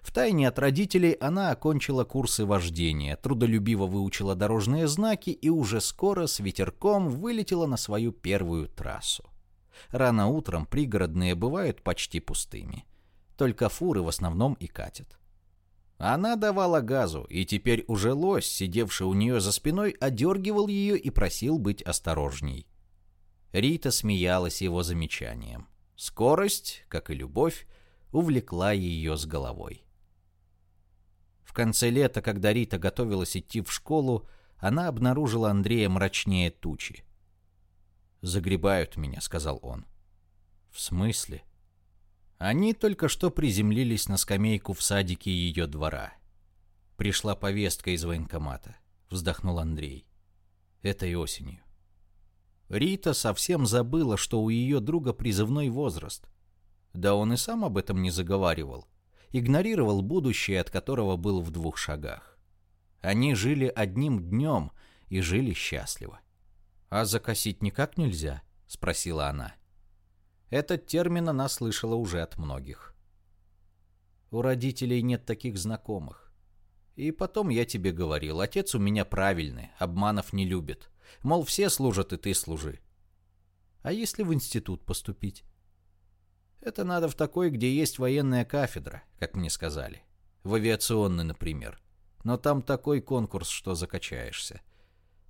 Втайне от родителей она окончила курсы вождения, трудолюбиво выучила дорожные знаки и уже скоро с ветерком вылетела на свою первую трассу. Рано утром пригородные бывают почти пустыми. Только фуры в основном и катят. Она давала газу, и теперь уже лось, сидевший у нее за спиной, одергивал ее и просил быть осторожней. Рита смеялась его замечанием. Скорость, как и любовь, увлекла ее с головой. В конце лета, когда Рита готовилась идти в школу, она обнаружила Андрея мрачнее тучи. «Загребают меня», — сказал он. «В смысле?» Они только что приземлились на скамейку в садике ее двора. Пришла повестка из военкомата, вздохнул Андрей. Этой осенью. Рита совсем забыла, что у ее друга призывной возраст. Да он и сам об этом не заговаривал. Игнорировал будущее, от которого был в двух шагах. Они жили одним днем и жили счастливо. «А закосить никак нельзя?» — спросила она. Этот термин она слышала уже от многих. «У родителей нет таких знакомых. И потом я тебе говорил, отец у меня правильный, обманов не любит. Мол, все служат, и ты служи. А если в институт поступить? Это надо в такой, где есть военная кафедра, как мне сказали. В авиационный, например. Но там такой конкурс, что закачаешься.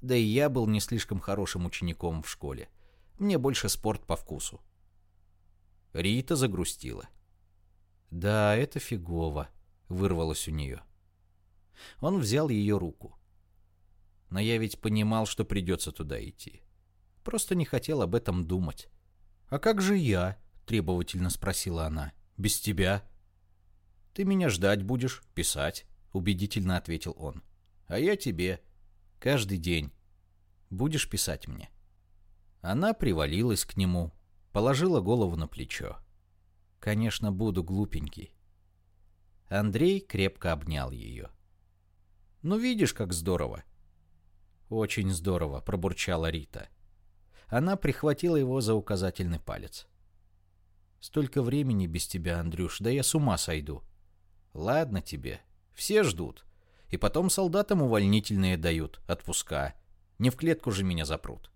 Да и я был не слишком хорошим учеником в школе. Мне больше спорт по вкусу. Рита загрустила. «Да, это фигово», — вырвалось у нее. Он взял ее руку. Но я ведь понимал, что придется туда идти. Просто не хотел об этом думать. «А как же я?» требовательно спросила она. «Без тебя?» «Ты меня ждать будешь, писать», — убедительно ответил он. «А я тебе. Каждый день. Будешь писать мне». Она привалилась к нему, положила голову на плечо. «Конечно, буду глупенький». Андрей крепко обнял ее. «Ну, видишь, как здорово». «Очень здорово», — пробурчала Рита. Она прихватила его за указательный палец. Столько времени без тебя, Андрюш, да я с ума сойду. Ладно тебе, все ждут. И потом солдатам увольнительные дают, отпуска. Не в клетку же меня запрут.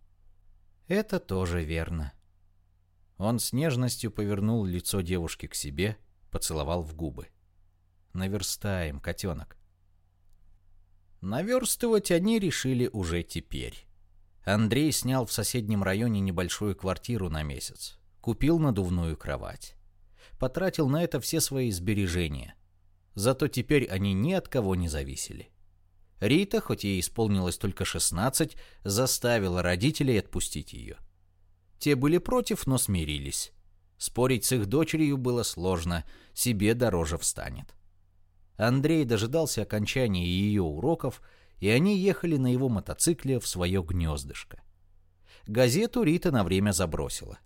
Это тоже верно. Он с нежностью повернул лицо девушки к себе, поцеловал в губы. Наверстаем, котенок. Наверстывать они решили уже теперь. Андрей снял в соседнем районе небольшую квартиру на месяц. Купил надувную кровать. Потратил на это все свои сбережения. Зато теперь они ни от кого не зависели. Рита, хоть ей исполнилось только 16, заставила родителей отпустить ее. Те были против, но смирились. Спорить с их дочерью было сложно, себе дороже встанет. Андрей дожидался окончания ее уроков, и они ехали на его мотоцикле в свое гнездышко. Газету Рита на время забросила.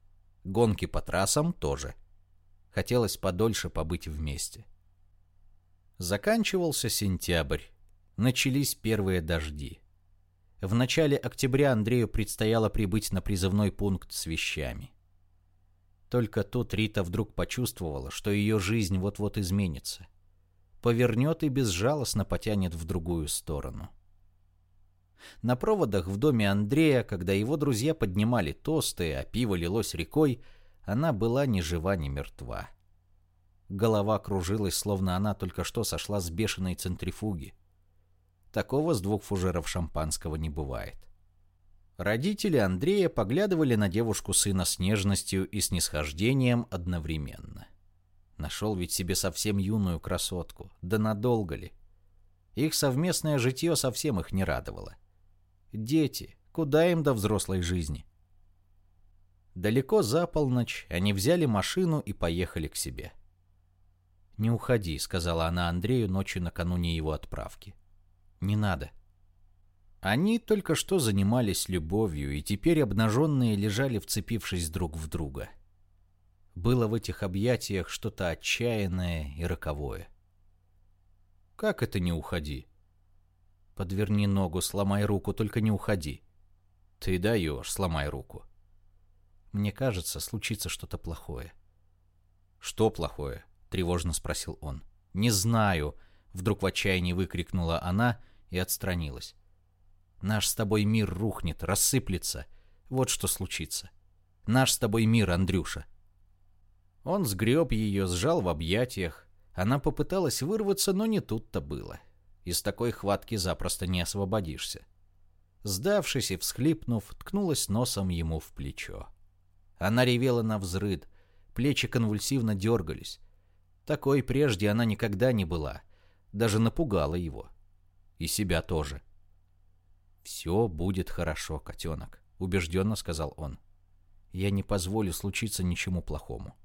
Гонки по трассам тоже. Хотелось подольше побыть вместе. Заканчивался сентябрь. Начались первые дожди. В начале октября Андрею предстояло прибыть на призывной пункт с вещами. Только тут Рита вдруг почувствовала, что ее жизнь вот-вот изменится повернет и безжалостно потянет в другую сторону. На проводах в доме Андрея, когда его друзья поднимали тосты, а пиво лилось рекой, она была ни жива, ни мертва. Голова кружилась, словно она только что сошла с бешеной центрифуги. Такого с двух фужеров шампанского не бывает. Родители Андрея поглядывали на девушку сына с нежностью и снисхождением одновременно. Нашел ведь себе совсем юную красотку. Да надолго ли? Их совместное житье совсем их не радовало. Дети, куда им до взрослой жизни? Далеко за полночь они взяли машину и поехали к себе. «Не уходи», — сказала она Андрею ночью накануне его отправки. «Не надо». Они только что занимались любовью, и теперь обнаженные лежали, вцепившись друг в друга. Было в этих объятиях что-то отчаянное и роковое. «Как это не уходи?» «Подверни ногу, сломай руку, только не уходи». «Ты даешь, сломай руку». «Мне кажется, случится что-то плохое». «Что плохое?» — тревожно спросил он. «Не знаю», — вдруг в отчаянии выкрикнула она и отстранилась. «Наш с тобой мир рухнет, рассыплется. Вот что случится. Наш с тобой мир, Андрюша». Он сгреб ее, сжал в объятиях. Она попыталась вырваться, но не тут-то было. Из такой хватки запросто не освободишься. Сдавшись и всхлипнув, ткнулась носом ему в плечо. Она ревела на взрыд, плечи конвульсивно дергались. Такой прежде она никогда не была, даже напугала его. И себя тоже. «Все будет хорошо, котенок», — убежденно сказал он. «Я не позволю случиться ничему плохому».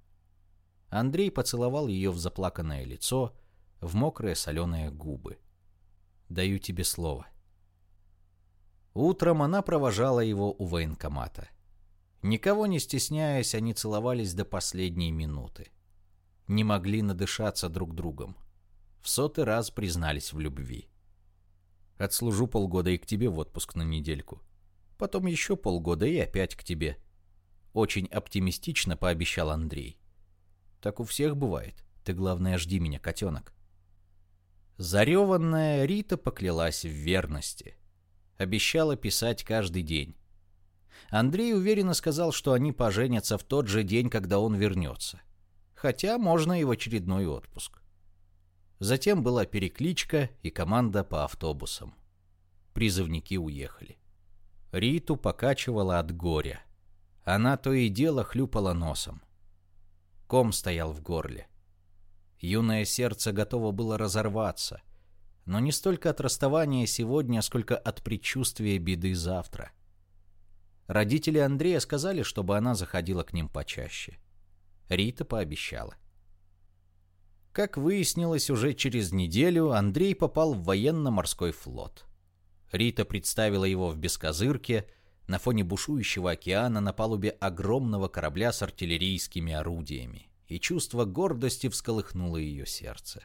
Андрей поцеловал ее в заплаканное лицо, в мокрые соленые губы. «Даю тебе слово». Утром она провожала его у военкомата. Никого не стесняясь, они целовались до последней минуты. Не могли надышаться друг другом. В сотый раз признались в любви. «Отслужу полгода и к тебе в отпуск на недельку. Потом еще полгода и опять к тебе». Очень оптимистично пообещал Андрей. Так у всех бывает. Ты, главное, жди меня, котенок. Зареванная Рита поклялась в верности. Обещала писать каждый день. Андрей уверенно сказал, что они поженятся в тот же день, когда он вернется. Хотя можно и в очередной отпуск. Затем была перекличка и команда по автобусам. Призывники уехали. Риту покачивала от горя. Она то и дело хлюпала носом. Ком стоял в горле. Юное сердце готово было разорваться, но не столько от расставания сегодня, сколько от предчувствия беды завтра. Родители Андрея сказали, чтобы она заходила к ним почаще. Рита пообещала. Как выяснилось, уже через неделю Андрей попал в военно-морской флот. Рита представила его в бескозырке – на фоне бушующего океана на палубе огромного корабля с артиллерийскими орудиями, и чувство гордости всколыхнуло ее сердце.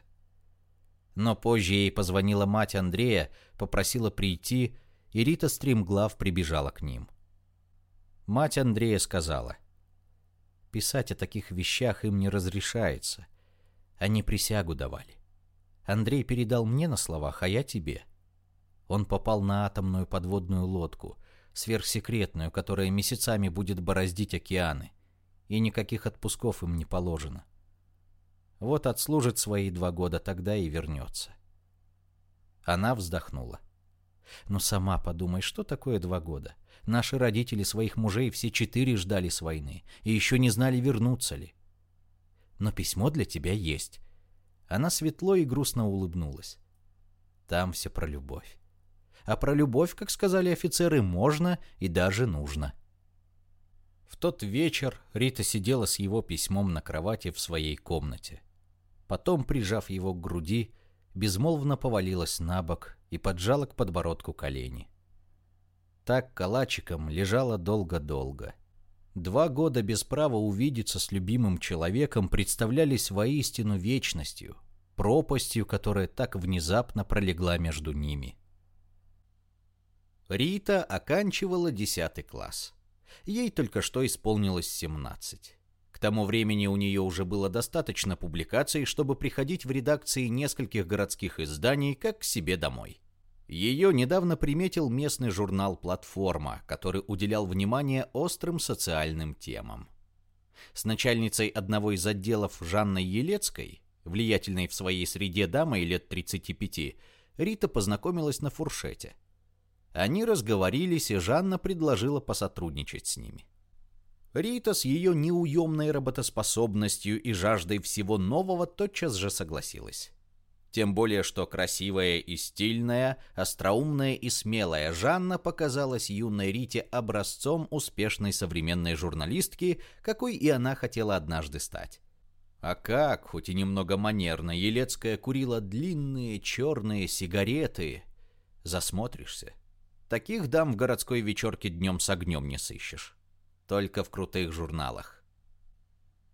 Но позже ей позвонила мать Андрея, попросила прийти, и Рита стремглав прибежала к ним. Мать Андрея сказала, «Писать о таких вещах им не разрешается. Они присягу давали. Андрей передал мне на словах, а я тебе. Он попал на атомную подводную лодку, сверхсекретную, которая месяцами будет бороздить океаны, и никаких отпусков им не положено. Вот отслужит свои два года, тогда и вернется. Она вздохнула. Но сама подумай, что такое два года? Наши родители своих мужей все четыре ждали с войны и еще не знали, вернуться ли. Но письмо для тебя есть. Она светло и грустно улыбнулась. Там все про любовь. А про любовь, как сказали офицеры, можно и даже нужно. В тот вечер Рита сидела с его письмом на кровати в своей комнате. Потом, прижав его к груди, безмолвно повалилась на бок и поджала к подбородку колени. Так калачиком лежала долго-долго. Два года без права увидеться с любимым человеком представлялись воистину вечностью, пропастью, которая так внезапно пролегла между ними. Рита оканчивала десятый класс. Ей только что исполнилось семнадцать. К тому времени у нее уже было достаточно публикаций, чтобы приходить в редакции нескольких городских изданий как к себе домой. Ее недавно приметил местный журнал «Платформа», который уделял внимание острым социальным темам. С начальницей одного из отделов Жанной Елецкой, влиятельной в своей среде дамой лет 35, Рита познакомилась на фуршете. Они разговорились, и Жанна предложила посотрудничать с ними. Рита с ее неуемной работоспособностью и жаждой всего нового тотчас же согласилась. Тем более, что красивая и стильная, остроумная и смелая Жанна показалась юной Рите образцом успешной современной журналистки, какой и она хотела однажды стать. А как, хоть и немного манерно, Елецкая курила длинные черные сигареты. Засмотришься. Таких дам в городской вечерке днем с огнем не сыщешь только в крутых журналах.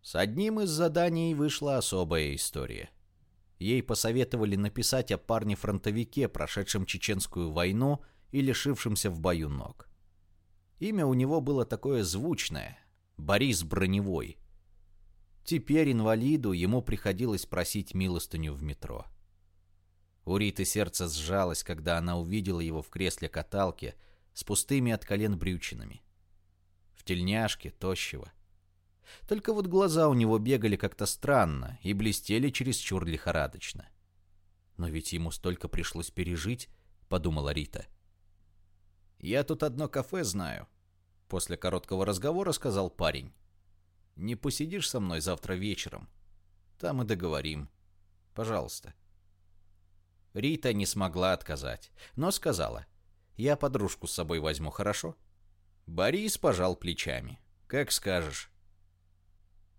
С одним из заданий вышла особая история. Ей посоветовали написать о парне-фронтовике, прошедшем чеченскую войну и лишившемся в бою ног. Имя у него было такое звучное — Борис Броневой. Теперь инвалиду ему приходилось просить милостыню в метро. У Риты сердце сжалось, когда она увидела его в кресле каталки с пустыми от колен брючинами в тельняшке, тощего. Только вот глаза у него бегали как-то странно и блестели чересчур лихорадочно. Но ведь ему столько пришлось пережить, подумала Рита. «Я тут одно кафе знаю», — после короткого разговора сказал парень. «Не посидишь со мной завтра вечером? Там и договорим. Пожалуйста». Рита не смогла отказать, но сказала. «Я подружку с собой возьму, хорошо?» Борис пожал плечами. «Как скажешь».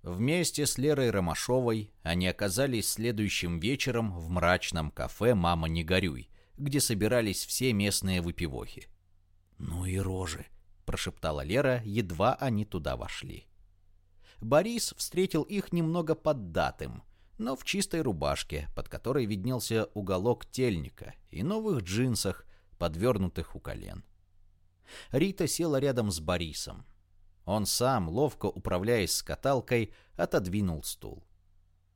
Вместе с Лерой Ромашовой они оказались следующим вечером в мрачном кафе «Мама, не горюй», где собирались все местные выпивохи. «Ну и рожи», — прошептала Лера, едва они туда вошли. Борис встретил их немного поддатым, но в чистой рубашке, под которой виднелся уголок тельника, и новых джинсах, подвернутых у колен. Рита села рядом с Борисом. Он сам, ловко управляясь с каталкой, отодвинул стул.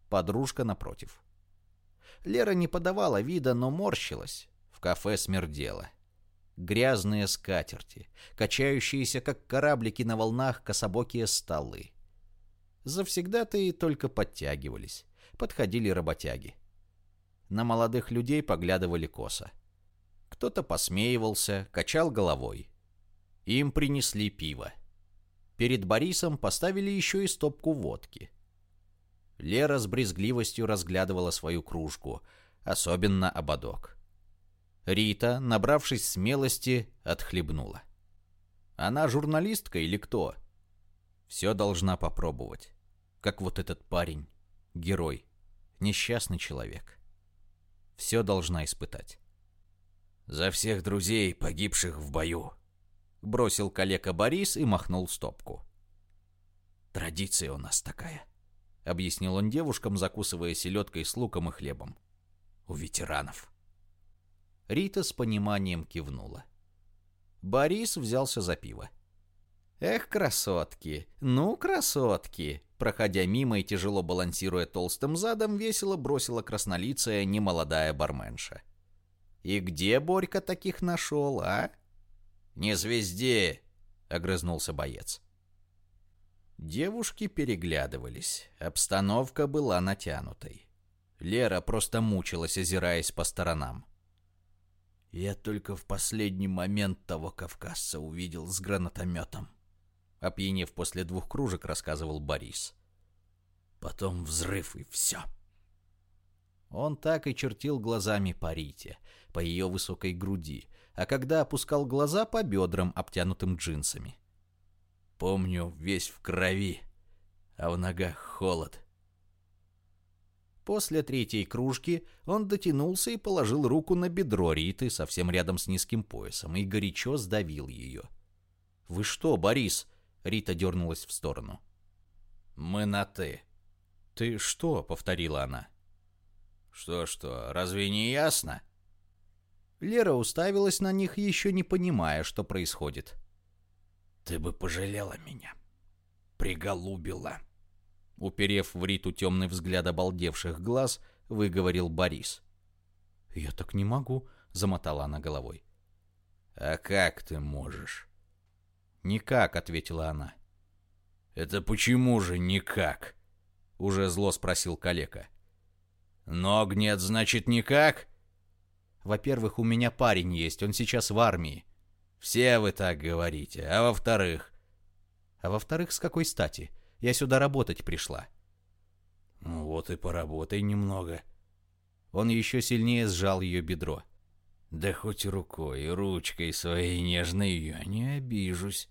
Подружка напротив. Лера не подавала вида, но морщилась. В кафе смердело. Грязные скатерти, качающиеся, как кораблики на волнах, кособокие столы. Завсегда-то и только подтягивались. Подходили работяги. На молодых людей поглядывали косо. Кто-то посмеивался, качал головой. Им принесли пиво. Перед Борисом поставили еще и стопку водки. Лера с брезгливостью разглядывала свою кружку, особенно ободок. Рита, набравшись смелости, отхлебнула. Она журналистка или кто? Все должна попробовать. Как вот этот парень, герой, несчастный человек. Все должна испытать. За всех друзей, погибших в бою, Бросил коллега Борис и махнул стопку. «Традиция у нас такая», — объяснил он девушкам, закусывая селедкой с луком и хлебом. «У ветеранов». Рита с пониманием кивнула. Борис взялся за пиво. «Эх, красотки! Ну, красотки!» проходя мимо и тяжело балансируя толстым задом, весело бросила краснолицая немолодая барменша. «И где Борька таких нашел, а?» «Не звезде!» — огрызнулся боец. Девушки переглядывались. Обстановка была натянутой. Лера просто мучилась, озираясь по сторонам. «Я только в последний момент того кавказца увидел с гранатометом», — опьянев после двух кружек, рассказывал Борис. «Потом взрыв и все». Он так и чертил глазами по Рите, по ее высокой груди, а когда опускал глаза по бедрам, обтянутым джинсами. Помню, весь в крови, а в ногах холод. После третьей кружки он дотянулся и положил руку на бедро Риты совсем рядом с низким поясом и горячо сдавил ее. «Вы что, Борис?» — Рита дернулась в сторону. «Мы на «ты». «Ты что?» — повторила она. «Что-что, разве не ясно?» Лера уставилась на них, еще не понимая, что происходит. Ты бы пожалела меня. Приголубила. Уперев в Риту темный взгляд обалдевших глаз, выговорил Борис. «Я так не могу», — замотала она головой. «А как ты можешь?» «Никак», — ответила она. «Это почему же никак?» — уже зло спросил калека. «Ног нет, значит, никак?» «Во-первых, у меня парень есть, он сейчас в армии. Все вы так говорите. А во-вторых? А во-вторых, с какой стати? Я сюда работать пришла. Ну вот и поработай немного. Он еще сильнее сжал ее бедро. Да хоть рукой, ручкой своей нежной я не обижусь.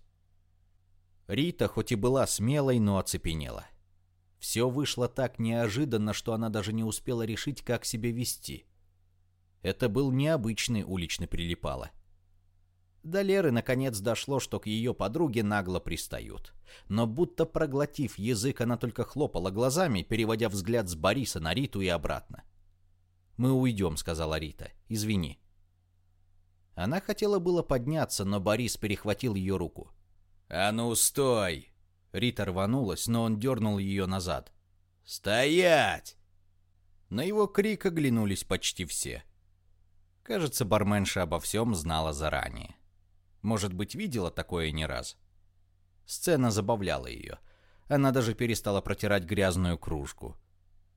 Рита хоть и была смелой, но оцепенела. Все вышло так неожиданно, что она даже не успела решить, как себя вести. Это был необычный уличный прилипало. До Леры наконец дошло, что к ее подруге нагло пристают. Но будто проглотив язык, она только хлопала глазами, переводя взгляд с Бориса на Риту и обратно. «Мы уйдем», — сказала Рита. «Извини». Она хотела было подняться, но Борис перехватил ее руку. «А ну, стой!» Рита рванулась, но он дернул ее назад. «Стоять!» На его крик оглянулись почти все. Кажется, барменша обо всем знала заранее. Может быть, видела такое не раз. Сцена забавляла ее. Она даже перестала протирать грязную кружку.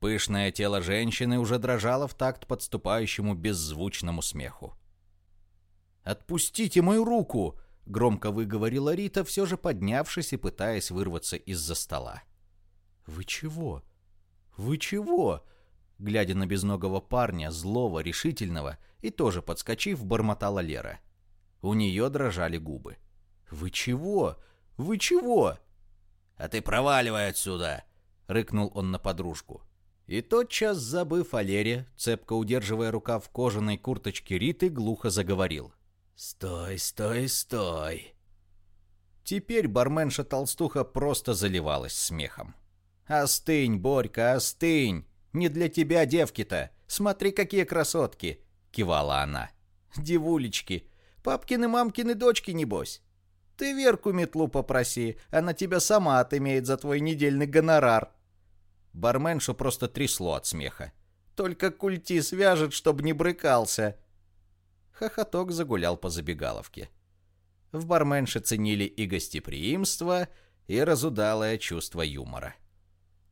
Пышное тело женщины уже дрожало в такт подступающему беззвучному смеху. «Отпустите мою руку!» — громко выговорила Рита, все же поднявшись и пытаясь вырваться из-за стола. «Вы чего? Вы чего?» Глядя на безногого парня, злого, решительного, и тоже подскочив, бормотала Лера. — у нее дрожали губы. «Вы чего? Вы чего?» «А ты проваливай отсюда!» — рыкнул он на подружку. И тотчас, забыв о Лере, цепко удерживая рука в кожаной курточке Риты, глухо заговорил. «Стой, стой, стой!» Теперь барменша-толстуха просто заливалась смехом. «Остынь, Борька, остынь! Не для тебя девки-то! Смотри, какие красотки!» — кивала она. «Девулечки, Папкины-мамкины дочки, небось. Ты Верку метлу попроси, она тебя сама отымеет за твой недельный гонорар». Барменшу просто трясло от смеха. «Только культи свяжет, чтобы не брыкался». Хохоток загулял по забегаловке. В барменше ценили и гостеприимство, и разудалое чувство юмора.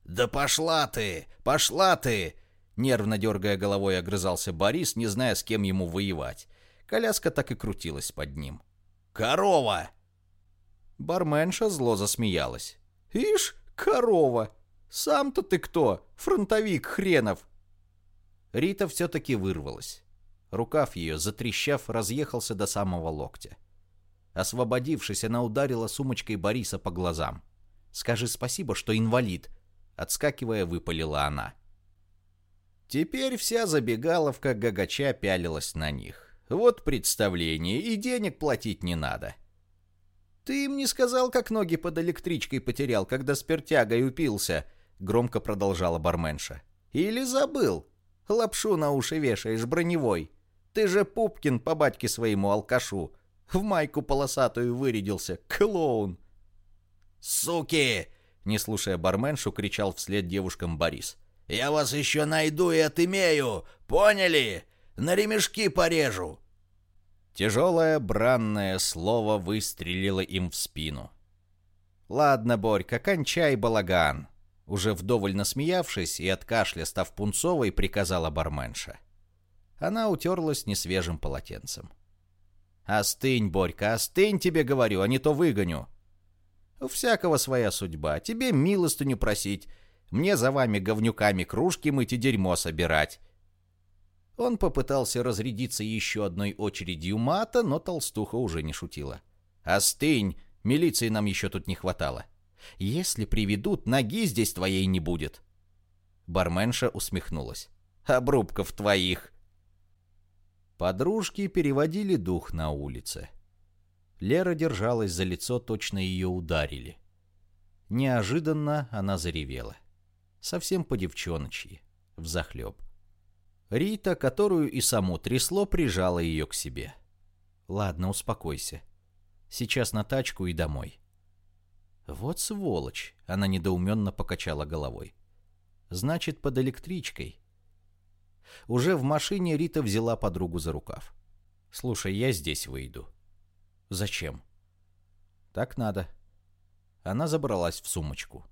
«Да пошла ты! Пошла ты!» Нервно дергая головой, огрызался Борис, не зная, с кем ему воевать. Коляска так и крутилась под ним. «Корова!» Барменша зло засмеялась. «Ишь, корова! Сам-то ты кто? Фронтовик хренов!» Рита все-таки вырвалась. Рукав ее, затрещав, разъехался до самого локтя. Освободившись, она ударила сумочкой Бориса по глазам. «Скажи спасибо, что инвалид!» Отскакивая, выпалила она. Теперь вся забегаловка гагача пялилась на них. Вот представление, и денег платить не надо. Ты им не сказал, как ноги под электричкой потерял, когда спиртягой упился, громко продолжала барменша. Или забыл? Лапшу на уши вешаешь броневой. Ты же Пупкин по батьке своему алкашу. В майку полосатую вырядился, клоун. «Суки!» — Не слушая барменшу, кричал вслед девушкам Борис. «Я вас еще найду и отымею! Поняли? На ремешки порежу!» Тяжелое бранное слово выстрелило им в спину. «Ладно, Борька, кончай балаган!» Уже вдоволь насмеявшись и от кашля став пунцовой, приказала барменша. Она утерлась несвежим полотенцем. «Остынь, Борька, остынь, тебе говорю, а не то выгоню!» У всякого своя судьба. Тебе милостыню просить, мне за вами говнюками кружки мыть и дерьмо собирать. Он попытался разрядиться еще одной очередью мата, но толстуха уже не шутила. «Остынь! Милиции нам еще тут не хватало. Если приведут, ноги здесь твоей не будет». Барменша усмехнулась. «Обрубков твоих!» Подружки переводили дух на улице. Лера держалась за лицо, точно ее ударили. Неожиданно она заревела. Совсем по-девчоночьи, взахлеб. Рита, которую и саму трясло, прижала ее к себе. «Ладно, успокойся. Сейчас на тачку и домой». «Вот сволочь!» — она недоуменно покачала головой. «Значит, под электричкой». Уже в машине Рита взяла подругу за рукав. «Слушай, я здесь выйду. Зачем? Так надо. Она забралась в сумочку.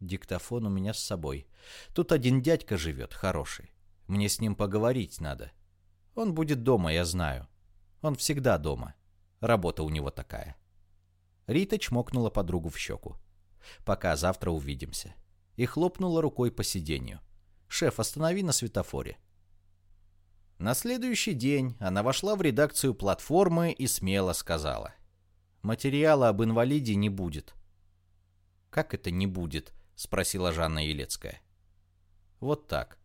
Диктофон у меня с собой. Тут один дядька живет, хороший. Мне с ним поговорить надо. Он будет дома, я знаю. Он всегда дома. Работа у него такая. Рита чмокнула подругу в щеку. «Пока, завтра увидимся». И хлопнула рукой по сиденью. «Шеф, останови на светофоре». На следующий день она вошла в редакцию платформы и смело сказала. «Материала об инвалиде не будет». «Как это не будет?» — спросила Жанна Елецкая. «Вот так.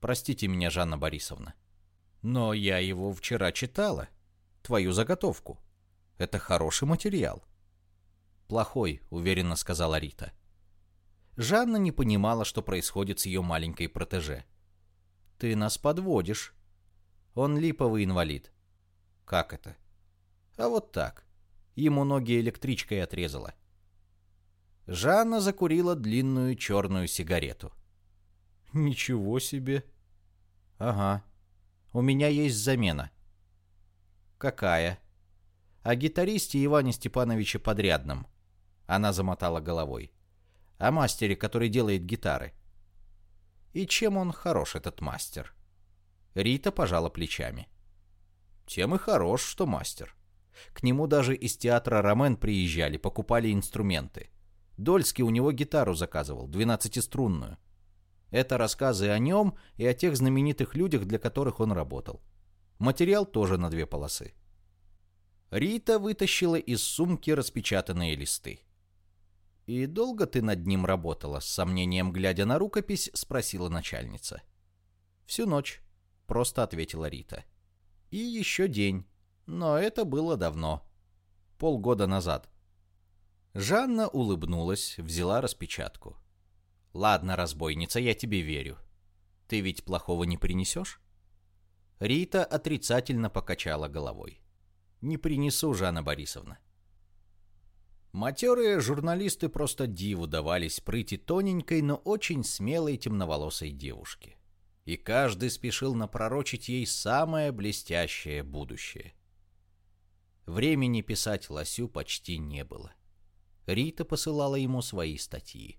Простите меня, Жанна Борисовна. Но я его вчера читала. Твою заготовку. Это хороший материал». «Плохой», — уверенно сказала Рита. Жанна не понимала, что происходит с ее маленькой протеже. Ты нас подводишь. Он липовый инвалид. Как это? А вот так. Ему ноги электричкой отрезала. Жанна закурила длинную черную сигарету. Ничего себе. Ага. У меня есть замена. Какая? О гитаристе Иване Степановиче Подрядном. Она замотала головой. О мастере, который делает гитары. И чем он хорош, этот мастер? Рита пожала плечами. Тем и хорош, что мастер. К нему даже из театра «Ромен» приезжали, покупали инструменты. Дольский у него гитару заказывал, двенадцатиструнную. Это рассказы о нем и о тех знаменитых людях, для которых он работал. Материал тоже на две полосы. Рита вытащила из сумки распечатанные листы. «И долго ты над ним работала?» — с сомнением глядя на рукопись, спросила начальница. «Всю ночь», — просто ответила Рита. «И еще день. Но это было давно. Полгода назад». Жанна улыбнулась, взяла распечатку. «Ладно, разбойница, я тебе верю. Ты ведь плохого не принесешь?» Рита отрицательно покачала головой. «Не принесу, Жанна Борисовна. Матерые журналисты просто диву давались прыти тоненькой, но очень смелой темноволосой девушке. И каждый спешил напророчить ей самое блестящее будущее. Времени писать Лосю почти не было. Рита посылала ему свои статьи.